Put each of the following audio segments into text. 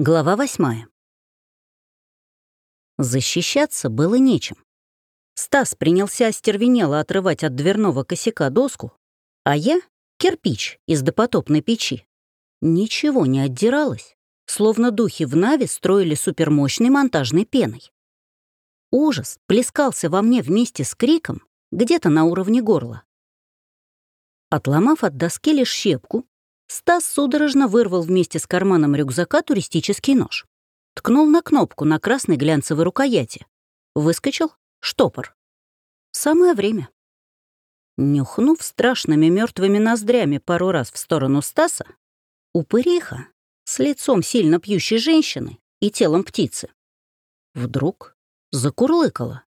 Глава восьмая. Защищаться было нечем. Стас принялся остервенело отрывать от дверного косяка доску, а я — кирпич из допотопной печи. Ничего не отдиралось, словно духи в Наве строили супермощной монтажной пеной. Ужас плескался во мне вместе с криком где-то на уровне горла. Отломав от доски лишь щепку, Стас судорожно вырвал вместе с карманом рюкзака туристический нож. Ткнул на кнопку на красной глянцевой рукояти. Выскочил штопор. Самое время. Нюхнув страшными мертвыми ноздрями пару раз в сторону Стаса, упыриха с лицом сильно пьющей женщины и телом птицы вдруг закурлыкала.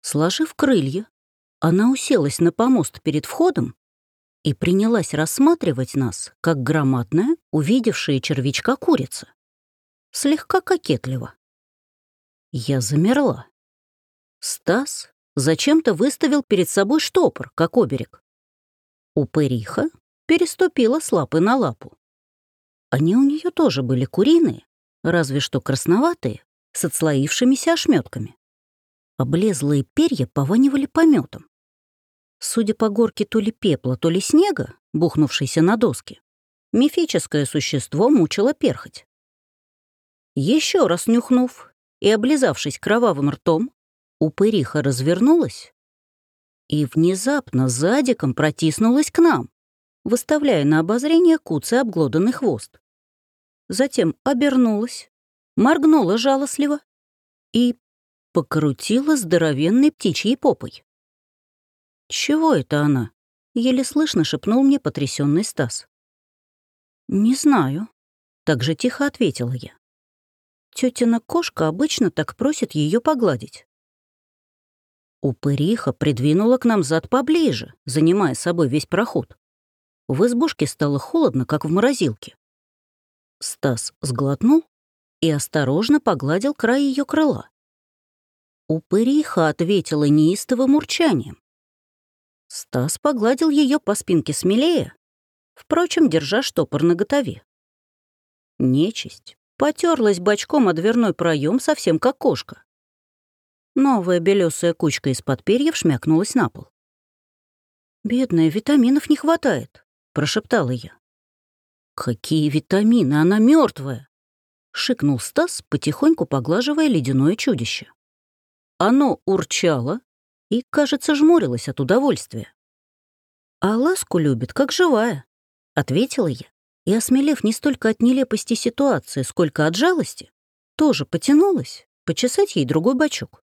Сложив крылья, она уселась на помост перед входом и принялась рассматривать нас, как громадная, увидевшая червячка курица. Слегка кокетливо. Я замерла. Стас зачем-то выставил перед собой штопор, как оберег. Упыриха переступила с лапы на лапу. Они у нее тоже были куриные, разве что красноватые, с отслоившимися ошметками. Облезлые перья пованивали пометом. Судя по горке то ли пепла, то ли снега, бухнувшейся на доски, мифическое существо мучило перхоть. Еще раз нюхнув и облизавшись кровавым ртом, упыриха развернулась и внезапно задиком протиснулась к нам, выставляя на обозрение куцый обглоданный хвост. Затем обернулась, моргнула жалостливо и покрутила здоровенной птичьей попой. «Чего это она?» — еле слышно шепнул мне потрясенный Стас. «Не знаю», — так же тихо ответила я. Тетина кошка обычно так просит ее погладить. Упыриха придвинула к нам зад поближе, занимая собой весь проход. В избушке стало холодно, как в морозилке. Стас сглотнул и осторожно погладил край ее крыла. Упыриха ответила неистовым урчанием. Стас погладил ее по спинке смелее, впрочем, держа штопор наготове. Нечисть потерлась бочком о дверной проем совсем как кошка. Новая белесая кучка из-под перьев шмякнулась на пол. «Бедная, витаминов не хватает», — прошептала я. «Какие витамины? Она мертвая! шикнул Стас, потихоньку поглаживая ледяное чудище. Оно урчало, и, кажется, жмурилась от удовольствия. «А ласку любит, как живая», — ответила я, и, осмелев не столько от нелепости ситуации, сколько от жалости, тоже потянулась почесать ей другой бочок.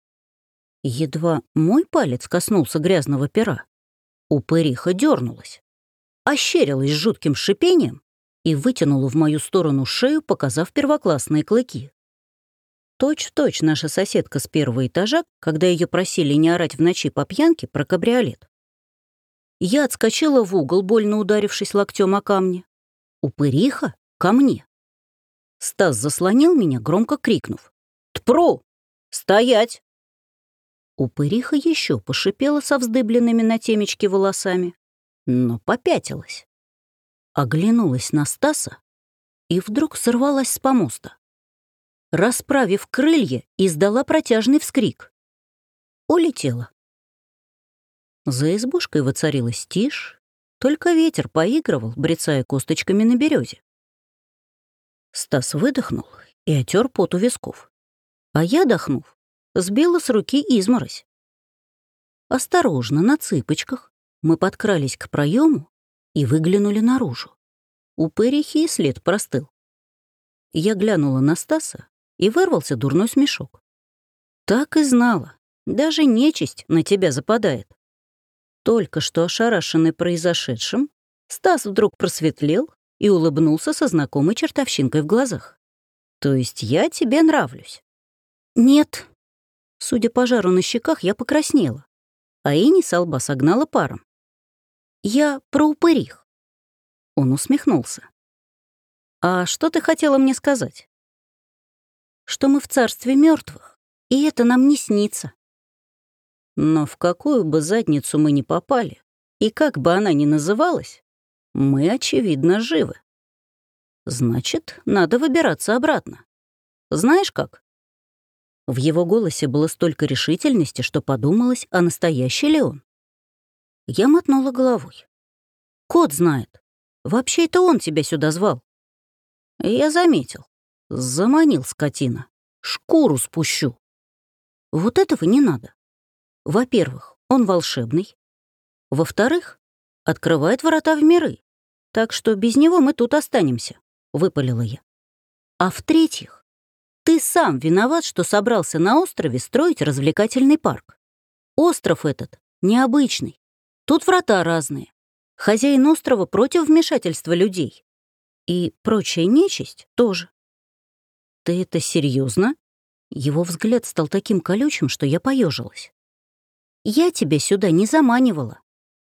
Едва мой палец коснулся грязного пера, упыриха дернулась, ощерилась жутким шипением и вытянула в мою сторону шею, показав первоклассные клыки. Точь-в-точь наша соседка с первого этажа, когда ее просили не орать в ночи по пьянке про кабриолет. Я отскочила в угол, больно ударившись локтем о камни. Упыриха ко мне. Стас заслонил меня, громко крикнув. «Тпру! Стоять!» Упыриха еще пошипела со вздыбленными на темечке волосами, но попятилась. Оглянулась на Стаса и вдруг сорвалась с помоста расправив крылья, издала протяжный вскрик. Улетела. За избушкой воцарилась тишь, только ветер поигрывал, брецая косточками на березе. Стас выдохнул и отер пот у висков. А я, дохнув, сбила с руки изморозь. Осторожно, на цыпочках, мы подкрались к проему и выглянули наружу. У пырихи и след простыл. Я глянула на Стаса и вырвался дурной смешок. Так и знала. Даже нечисть на тебя западает. Только что ошарашенный произошедшим, Стас вдруг просветлел и улыбнулся со знакомой чертовщинкой в глазах. «То есть я тебе нравлюсь?» «Нет». Судя по жару на щеках, я покраснела, а Ини с лба согнала паром. «Я про упырих». Он усмехнулся. «А что ты хотела мне сказать?» Что мы в царстве мертвых, и это нам не снится. Но в какую бы задницу мы ни попали, и как бы она ни называлась, мы, очевидно, живы. Значит, надо выбираться обратно. Знаешь как? В его голосе было столько решительности, что подумалось, а настоящий ли он. Я мотнула головой. Кот знает. Вообще это он тебя сюда звал. Я заметил. Заманил скотина. Шкуру спущу. Вот этого не надо. Во-первых, он волшебный. Во-вторых, открывает врата в миры. Так что без него мы тут останемся, — выпалила я. А в-третьих, ты сам виноват, что собрался на острове строить развлекательный парк. Остров этот необычный. Тут врата разные. Хозяин острова против вмешательства людей. И прочая нечисть тоже. Ты это серьезно? Его взгляд стал таким колючим, что я поежилась. Я тебя сюда не заманивала.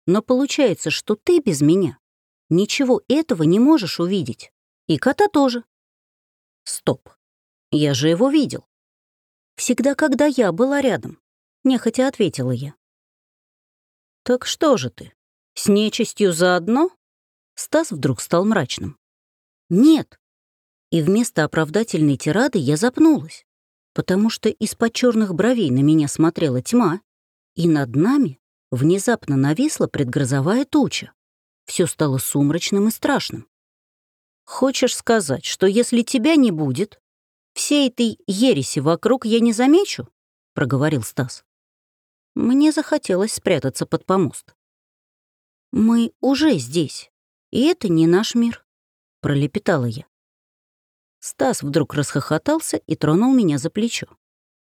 Но получается, что ты без меня ничего этого не можешь увидеть. И кота тоже. Стоп. Я же его видел. Всегда, когда я была рядом, нехотя ответила я. Так что же ты, с нечистью заодно? Стас вдруг стал мрачным. Нет. И вместо оправдательной тирады я запнулась, потому что из-под черных бровей на меня смотрела тьма, и над нами внезапно нависла предгрозовая туча. Все стало сумрачным и страшным. Хочешь сказать, что если тебя не будет, всей этой ереси вокруг я не замечу?» — проговорил Стас. Мне захотелось спрятаться под помост. «Мы уже здесь, и это не наш мир», — пролепетала я. Стас вдруг расхохотался и тронул меня за плечо.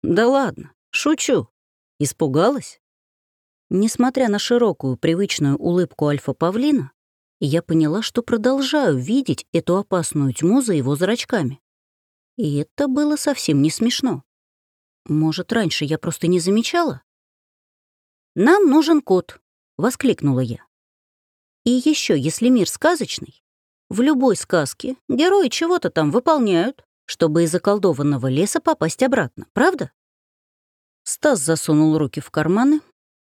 «Да ладно, шучу. Испугалась?» Несмотря на широкую привычную улыбку альфа-павлина, я поняла, что продолжаю видеть эту опасную тьму за его зрачками. И это было совсем не смешно. Может, раньше я просто не замечала? «Нам нужен кот», — воскликнула я. И еще, если мир сказочный, в любой сказке герои чего-то там выполняют, чтобы из заколдованного леса попасть обратно, правда? Стас засунул руки в карманы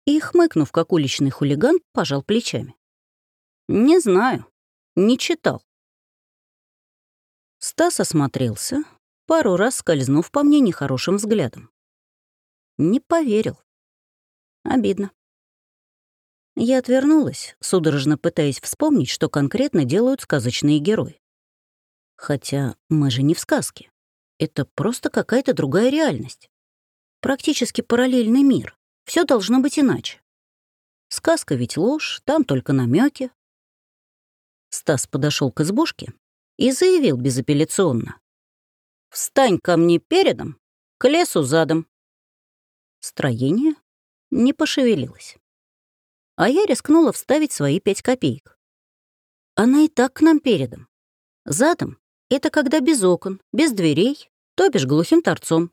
и, хмыкнув, как уличный хулиган, пожал плечами. «Не знаю, не читал. Стас осмотрелся, пару раз скользнув по мне нехорошим взглядом. Не поверил. Обидно. Я отвернулась, судорожно пытаясь вспомнить, что конкретно делают сказочные герои. Хотя мы же не в сказке. Это просто какая-то другая реальность. Практически параллельный мир. Все должно быть иначе. Сказка ведь ложь, там только намеки. Стас подошел к избушке и заявил безапелляционно. «Встань ко мне передом, к лесу задом». Строение не пошевелилось. А я рискнула вставить свои пять копеек. Она и так к нам передом. Задом — это когда без окон, без дверей, то бишь глухим торцом.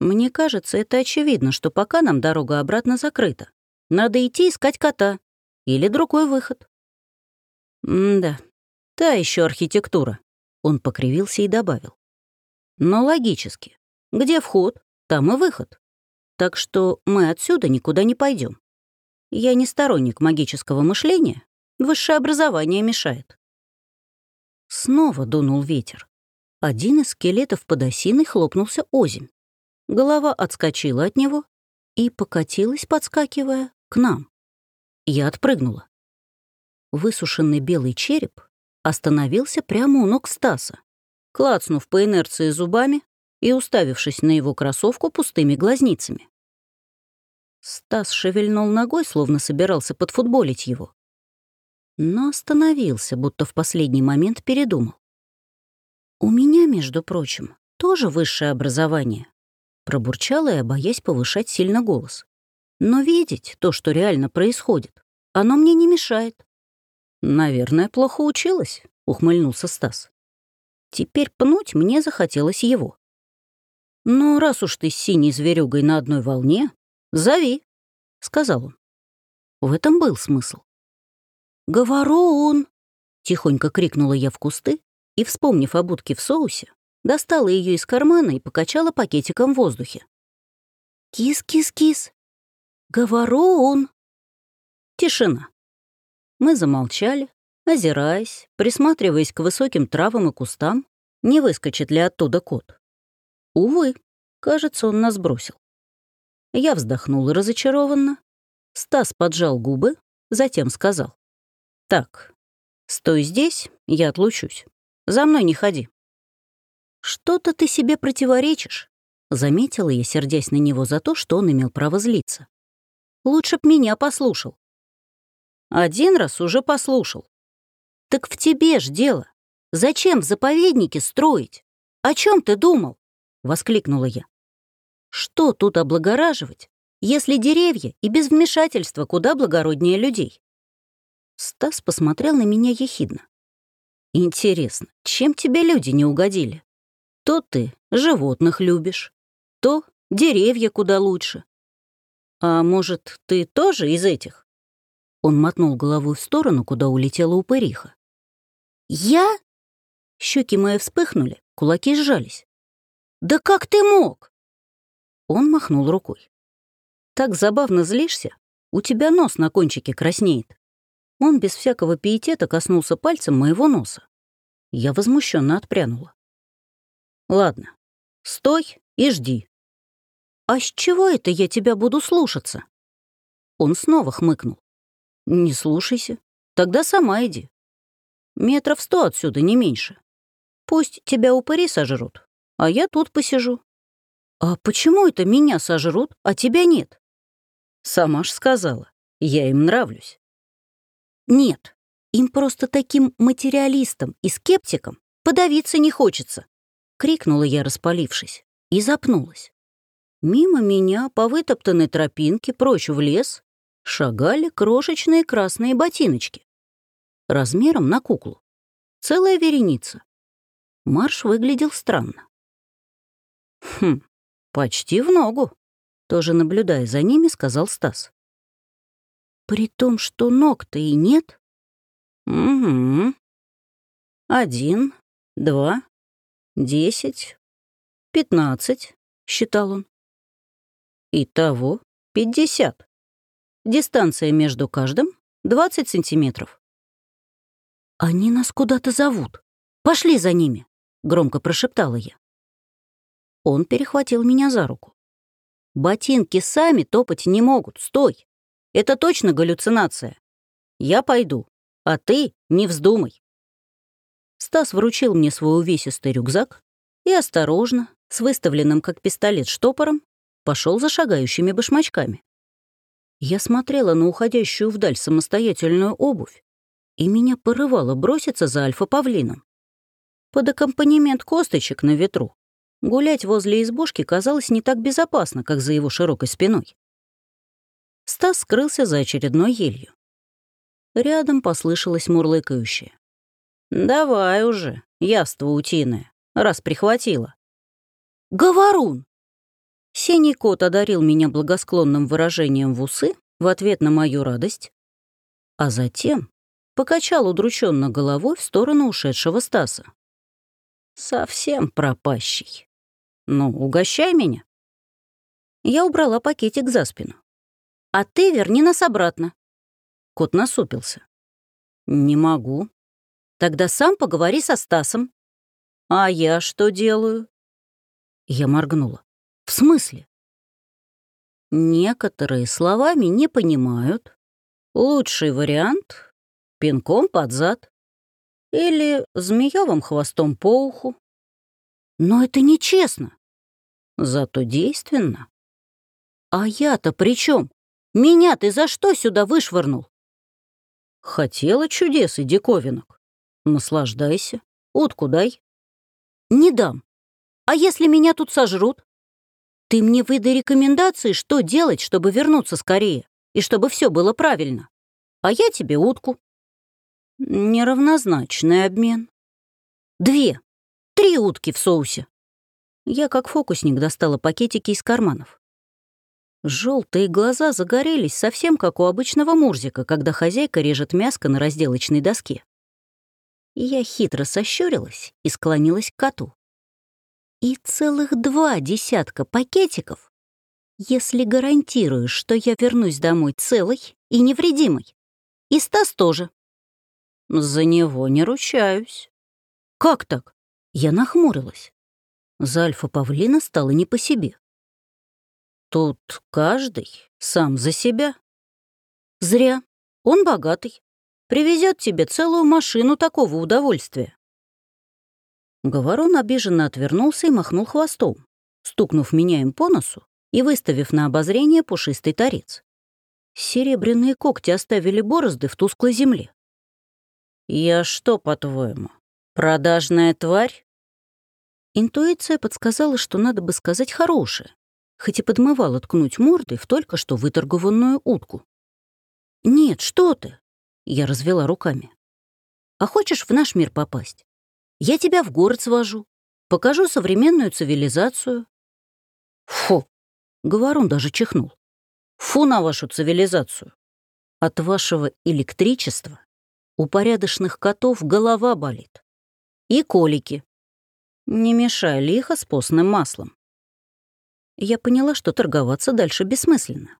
Мне кажется, это очевидно, что пока нам дорога обратно закрыта. Надо идти искать кота или другой выход. М-да, Та еще архитектура. Он покривился и добавил. Но логически. Где вход, там и выход. Так что мы отсюда никуда не пойдем. Я не сторонник магического мышления, высшее образование мешает. Снова дунул ветер. Один из скелетов под осиной хлопнулся озимь. Голова отскочила от него и покатилась, подскакивая, к нам. Я отпрыгнула. Высушенный белый череп остановился прямо у ног Стаса, клацнув по инерции зубами и уставившись на его кроссовку пустыми глазницами. Стас шевельнул ногой, словно собирался подфутболить его. Но остановился, будто в последний момент передумал. «У меня, между прочим, тоже высшее образование», пробурчала я, боясь повышать сильно голос. «Но видеть то, что реально происходит, оно мне не мешает. «Наверное, плохо училась», — ухмыльнулся Стас. Теперь пнуть мне захотелось его. «Ну, раз уж ты с синей зверюгой на одной волне, зови», — сказал он. В этом был смысл. «Говорун!» — тихонько крикнула я в кусты и, вспомнив о будке в соусе, достала ее из кармана и покачала пакетиком в воздухе. «Кис-кис-кис! Говорун!» Тишина. Мы замолчали, озираясь, присматриваясь к высоким травам и кустам, не выскочит ли оттуда кот. Увы, кажется, он нас бросил. Я вздохнула разочарованно. Стас поджал губы, затем сказал. «Так, стой здесь, я отлучусь. За мной не ходи». «Что-то ты себе противоречишь», — заметила я, сердясь на него за то, что он имел право злиться. «Лучше б меня послушал». «Один раз уже послушал». «Так в тебе ж дело. Зачем в заповеднике строить? О чем ты думал?» — воскликнула я. «Что тут облагораживать, если деревья и без вмешательства куда благороднее людей?» Стас посмотрел на меня ехидно. «Интересно, чем тебе люди не угодили? То ты животных любишь, то деревья куда лучше. А может, ты тоже из этих?» Он мотнул головой в сторону, куда улетела упыриха. «Я?» Щеки мои вспыхнули, кулаки сжались. «Да как ты мог?» Он махнул рукой. «Так забавно злишься, у тебя нос на кончике краснеет». Он без всякого пиетета коснулся пальцем моего носа. Я возмущенно отпрянула. «Ладно, стой и жди». «А с чего это я тебя буду слушаться?» Он снова хмыкнул. «Не слушайся, тогда сама иди. Метров сто отсюда, не меньше. Пусть тебя упыри сожрут, а я тут посижу». «А почему это меня сожрут, а тебя нет?» «Сама ж сказала, я им нравлюсь». «Нет, им просто таким материалистам и скептикам подавиться не хочется», — крикнула я, распалившись, и запнулась. Мимо меня по вытоптанной тропинке прочь в лес шагали крошечные красные ботиночки. Размером на куклу. Целая вереница. Марш выглядел странно. «Хм, почти в ногу», — тоже наблюдая за ними, сказал Стас. «При том, что ног-то и нет?» «Угу. Один, два, десять, пятнадцать», — считал он. «Итого пятьдесят. Дистанция между каждым — двадцать сантиметров». «Они нас куда-то зовут. Пошли за ними!» — громко прошептала я. Он перехватил меня за руку. «Ботинки сами топать не могут, стой! Это точно галлюцинация. Я пойду, а ты не вздумай». Стас вручил мне свой увесистый рюкзак и осторожно, с выставленным как пистолет штопором, пошел за шагающими башмачками. Я смотрела на уходящую вдаль самостоятельную обувь, и меня порывало броситься за альфа-павлином. Под аккомпанемент косточек на ветру гулять возле избушки казалось не так безопасно, как за его широкой спиной. Стас скрылся за очередной елью. Рядом послышалось мурлыкающее. «Давай уже, яство утиное, раз прихватило». «Говорун!» Синий кот одарил меня благосклонным выражением в усы в ответ на мою радость, а затем покачал удрученно головой в сторону ушедшего Стаса. Совсем пропащий. Ну, угощай меня. Я убрала пакетик за спину. А ты верни нас обратно. Кот насупился. Не могу. Тогда сам поговори со Стасом. А я что делаю? Я моргнула. В смысле? Некоторые словами не понимают. Лучший вариант — пинком под зад. Или змеёвым хвостом по уху. Но это нечестно. Зато действенно. А я-то при чем? Меня ты за что сюда вышвырнул? Хотела чудес и диковинок. Наслаждайся. Утку дай. Не дам. А если меня тут сожрут? Ты мне выдай рекомендации, что делать, чтобы вернуться скорее, и чтобы все было правильно. А я тебе утку. Неравнозначный обмен. Две, три утки в соусе. Я как фокусник достала пакетики из карманов. Желтые глаза загорелись совсем как у обычного мурзика, когда хозяйка режет мяско на разделочной доске. Я хитро сощурилась и склонилась к коту. И целых два десятка пакетиков, если гарантируешь, что я вернусь домой целой и невредимой. И Стас тоже. За него не ручаюсь. Как так? Я нахмурилась. За альфа-павлина стало не по себе. Тут каждый сам за себя. Зря. Он богатый. Привезет тебе целую машину такого удовольствия. Говорон обиженно отвернулся и махнул хвостом, стукнув меня им по носу и выставив на обозрение пушистый торец. Серебряные когти оставили борозды в тусклой земле. «Я что, по-твоему, продажная тварь?» Интуиция подсказала, что надо бы сказать хорошее, хоть и подмывала ткнуть мордой в только что выторгованную утку. «Нет, что ты!» — я развела руками. «А хочешь в наш мир попасть? Я тебя в город свожу, покажу современную цивилизацию». «Фу!» — Говорун даже чихнул. «Фу на вашу цивилизацию! От вашего электричества у порядочных котов голова болит. И колики. Не мешай лихо с постным маслом». Я поняла, что торговаться дальше бессмысленно.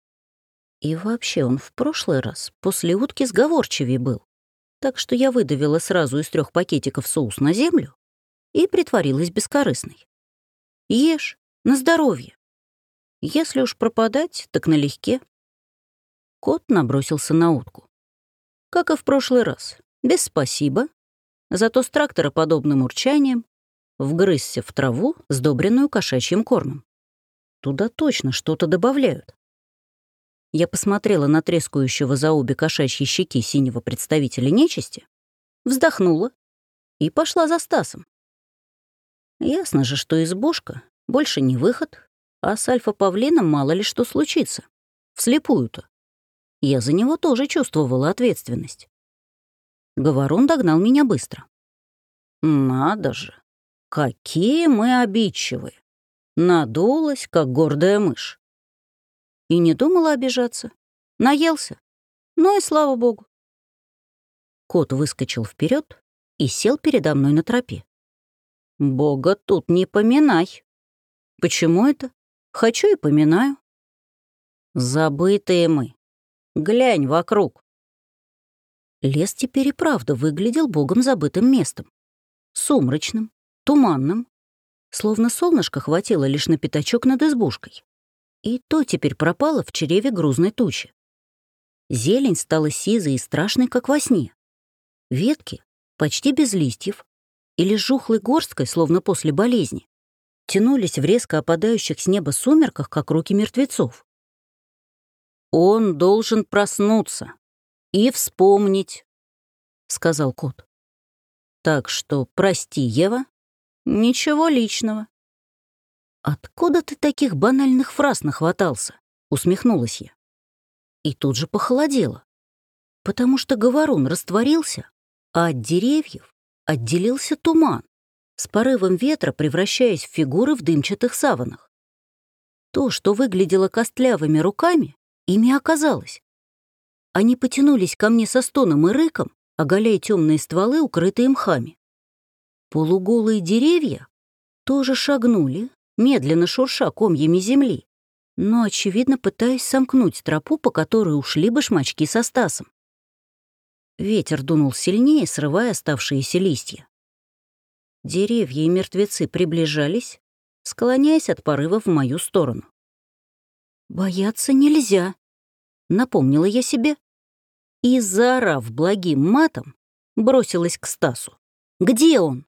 И вообще он в прошлый раз после утки сговорчивее был так что я выдавила сразу из трех пакетиков соус на землю и притворилась бескорыстной. Ешь, на здоровье. Если уж пропадать, так налегке. Кот набросился на утку. Как и в прошлый раз, без спасибо, зато с трактора подобным урчанием вгрызся в траву, сдобренную кошачьим кормом. Туда точно что-то добавляют. Я посмотрела на трескающего за обе кошачьи щеки синего представителя нечисти, вздохнула и пошла за Стасом. Ясно же, что избушка больше не выход, а с альфа-павлином мало ли что случится. Вслепую-то. Я за него тоже чувствовала ответственность. Говорун догнал меня быстро. «Надо же! Какие мы обидчивые!» Надулась, как гордая мышь. И не думала обижаться. Наелся. Ну и слава богу. Кот выскочил вперед и сел передо мной на тропе. Бога тут не поминай. Почему это? Хочу и поминаю. Забытые мы. Глянь вокруг. Лес теперь и правда выглядел богом забытым местом. Сумрачным, туманным, словно солнышко хватило лишь на пятачок над избушкой. И то теперь пропало в чреве грузной тучи. Зелень стала сизой и страшной, как во сне. Ветки, почти без листьев, или жухлой горсткой, словно после болезни, тянулись в резко опадающих с неба сумерках, как руки мертвецов. «Он должен проснуться и вспомнить», — сказал кот. «Так что прости, Ева, ничего личного. «Откуда ты таких банальных фраз нахватался?» — усмехнулась я. И тут же похолодело, потому что говорун растворился, а от деревьев отделился туман, с порывом ветра превращаясь в фигуры в дымчатых саванах. То, что выглядело костлявыми руками, ими оказалось. Они потянулись ко мне со стоном и рыком, оголяя темные стволы, укрытые мхами. Полуголые деревья тоже шагнули, медленно шурша комьями земли, но, очевидно, пытаясь сомкнуть тропу, по которой ушли башмачки со Стасом. Ветер дунул сильнее, срывая оставшиеся листья. Деревья и мертвецы приближались, склоняясь от порыва в мою сторону. «Бояться нельзя», — напомнила я себе. И, заорав благим матом, бросилась к Стасу. «Где он?»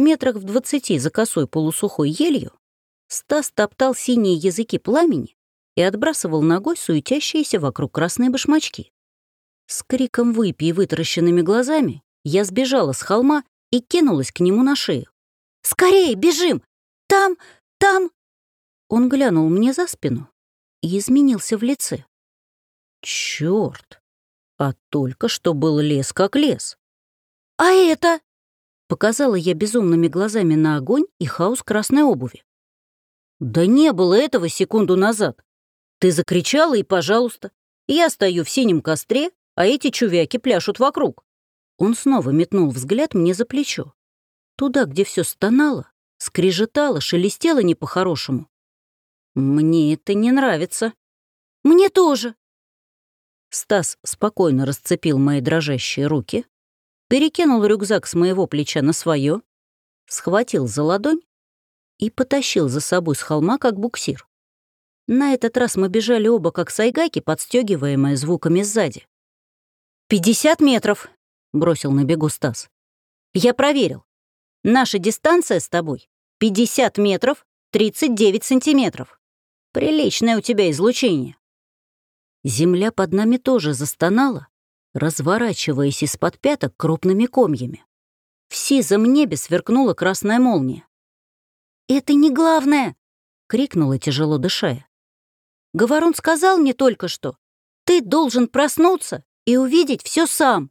Метрах в двадцати за косой полусухой елью Стас топтал синие языки пламени и отбрасывал ногой суетящиеся вокруг красные башмачки. С криком выпи и вытаращенными глазами я сбежала с холма и кинулась к нему на шею. «Скорее, бежим! Там, там...» Он глянул мне за спину и изменился в лице. Черт! А только что был лес как лес. «А это?» Показала я безумными глазами на огонь и хаос красной обуви. «Да не было этого секунду назад. Ты закричала, и пожалуйста. Я стою в синем костре, а эти чувяки пляшут вокруг». Он снова метнул взгляд мне за плечо. Туда, где все стонало, скрежетало, шелестело не по-хорошему. «Мне это не нравится». «Мне тоже», Стас спокойно расцепил мои дрожащие руки, перекинул рюкзак с моего плеча на свое, схватил за ладонь и потащил за собой с холма, как буксир. На этот раз мы бежали оба, как сайгаки, подстегиваемые звуками сзади. «Пятьдесят метров!» — бросил на бегу Стас. «Я проверил. Наша дистанция с тобой — 50 метров 39 сантиметров. Приличное у тебя излучение». Земля под нами тоже застонала, разворачиваясь из-под пяток крупными комьями. В сизом небе сверкнула красная молния. «Это не главное!» — крикнула, тяжело дышая. «Говорун сказал мне только что, ты должен проснуться и увидеть все сам».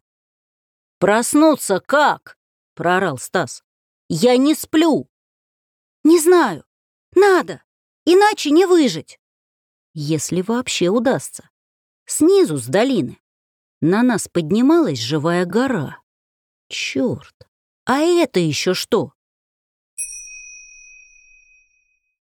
«Проснуться как?» — проорал Стас. «Я не сплю». «Не знаю. Надо. Иначе не выжить». Если вообще удастся. Снизу, с долины, на нас поднималась живая гора. Черт, а это еще что?